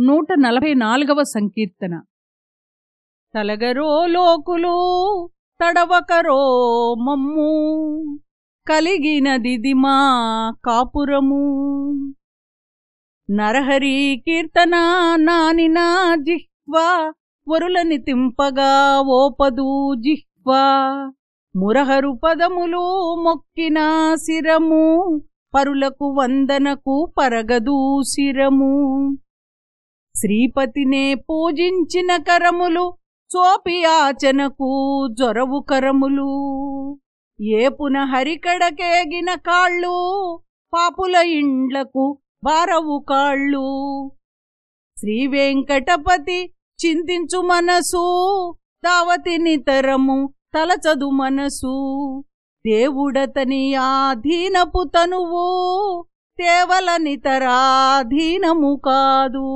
నూట నలభై నాలుగవ సంకీర్తన. తలగరో లోకులు తడవకరో మమ్ము కలిగినదిది మా కాపురము. నరహరి కీర్తన నానినా జిహ్వా వరులని తింపగా ఓపదు జిహ్వా. మురహరు పదములు మొక్కిన శిరము పరులకు వందనకు పరగదు శిరము. శ్రీపతినే పూజించిన కరములు చోపి ఆచనకు జొరవు కరములు. ఏపున హరికడకేగిన కాళ్ళు పాపుల ఇండ్లకు బారవు కాళ్ళు. శ్రీవేంకటపతి చింతించు మనసు దావతిని తరము తలచదు మనసు. దేవుడతని ఆధీనపు తనువు తేవల నితరాధీనము కాదు.